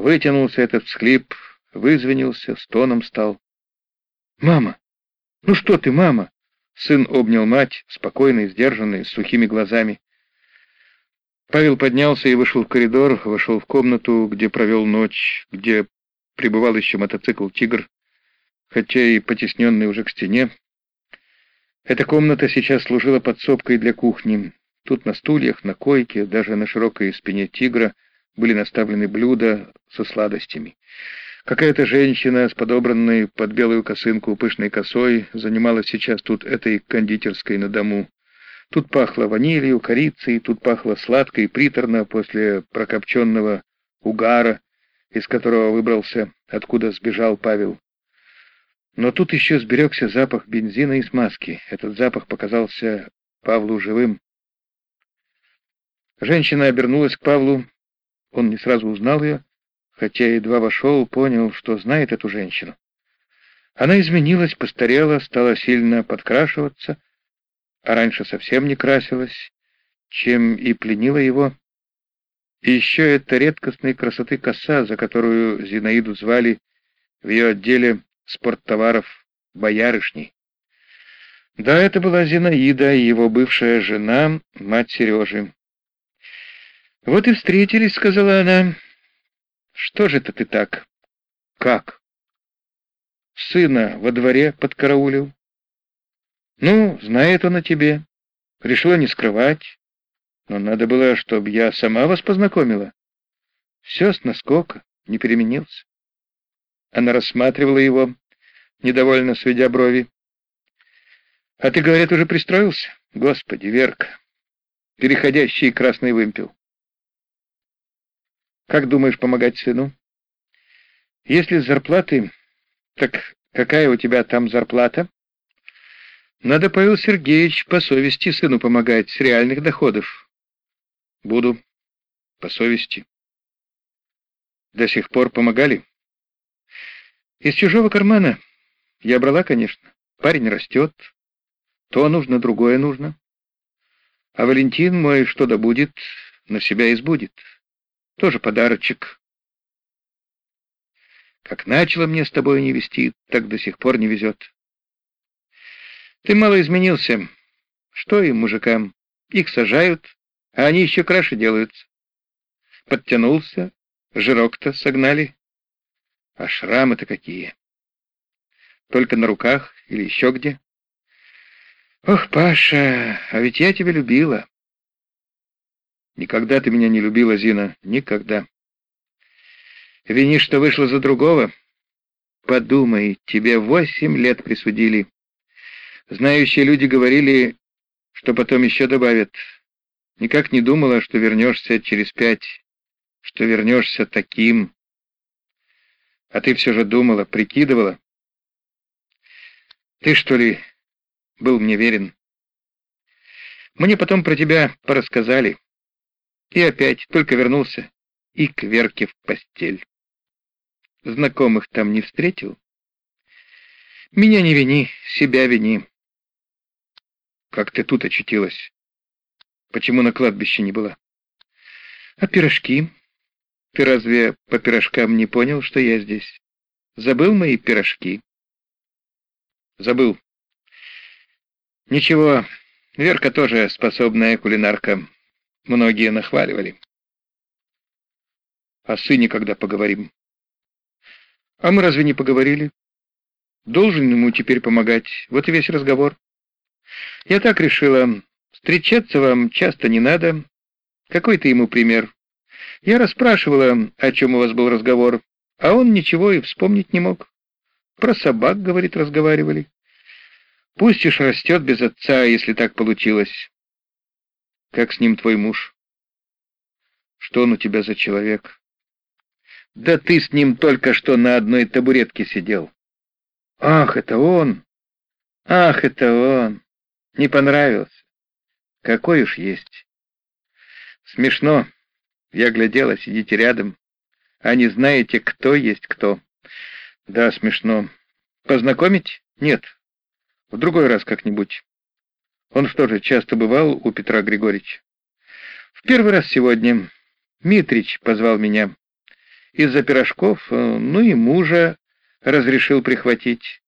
Вытянулся этот всхлип, вызвенился, стоном стал. «Мама! Ну что ты, мама?» Сын обнял мать, спокойный, сдержанный, с сухими глазами. Павел поднялся и вышел в коридор, вошел в комнату, где провел ночь, где пребывал еще мотоцикл «Тигр», хотя и потесненный уже к стене. Эта комната сейчас служила подсобкой для кухни. Тут на стульях, на койке, даже на широкой спине «Тигра» были наставлены блюда со сладостями. Какая-то женщина с подобранной под белую косынку пышной косой занималась сейчас тут этой кондитерской на дому. Тут пахло ванилью, корицей, тут пахло сладко и приторно после прокопченного угара, из которого выбрался, откуда сбежал Павел. Но тут еще сберегся запах бензина и смазки. Этот запах показался Павлу живым. Женщина обернулась к Павлу. Он не сразу узнал ее, хотя едва вошел, понял, что знает эту женщину. Она изменилась, постарела, стала сильно подкрашиваться, а раньше совсем не красилась, чем и пленила его. И еще эта редкостной красоты коса, за которую Зинаиду звали в ее отделе спорттоваров боярышней. Да, это была Зинаида, его бывшая жена, мать Сережи. «Вот и встретились», — сказала она. «Что же это ты так?» «Как?» «Сына во дворе подкараулил». «Ну, знает он о тебе. Решила не скрывать. Но надо было, чтобы я сама вас познакомила. Все с наскока, не переменился». Она рассматривала его, недовольно сведя брови. «А ты, говорят, уже пристроился? Господи, Верка, переходящий красный вымпел. Как думаешь помогать сыну? Если с зарплаты, так какая у тебя там зарплата? Надо, Павел Сергеевич, по совести сыну помогать, с реальных доходов. Буду. По совести. До сих пор помогали? Из чужого кармана. Я брала, конечно. Парень растет. То нужно, другое нужно. А Валентин мой что да будет, на себя избудет. Тоже подарочек. Как начало мне с тобой не вести, так до сих пор не везет. Ты мало изменился. Что им, мужикам? Их сажают, а они еще краше делаются. Подтянулся, жирок-то согнали. А шрамы-то какие! Только на руках или еще где? Ох, Паша, а ведь я тебя любила. Никогда ты меня не любила, Зина, никогда. Винишь, что вышла за другого? Подумай, тебе восемь лет присудили. Знающие люди говорили, что потом еще добавят. Никак не думала, что вернешься через пять, что вернешься таким. А ты все же думала, прикидывала. Ты, что ли, был мне верен? Мне потом про тебя порассказали. И опять, только вернулся, и к Верке в постель. Знакомых там не встретил? Меня не вини, себя вини. Как ты тут очутилась? Почему на кладбище не была? А пирожки? Ты разве по пирожкам не понял, что я здесь? Забыл мои пирожки? Забыл. Ничего, Верка тоже способная кулинарка. Многие нахваливали. О сыне когда поговорим? А мы разве не поговорили? Должен ему теперь помогать. Вот и весь разговор. Я так решила. Встречаться вам часто не надо. Какой ты ему пример? Я расспрашивала, о чем у вас был разговор, а он ничего и вспомнить не мог. Про собак, говорит, разговаривали. Пусть уж растет без отца, если так получилось. Как с ним твой муж? Что он у тебя за человек? Да ты с ним только что на одной табуретке сидел. Ах, это он! Ах, это он! Не понравился. Какой уж есть. Смешно. Я глядела, сидите рядом, а не знаете, кто есть кто. Да, смешно. Познакомить? Нет. В другой раз как-нибудь. Он что же, часто бывал у Петра Григорьевича? В первый раз сегодня. Митрич позвал меня. из-за пирожков, э, ну и мужа разрешил прихватить.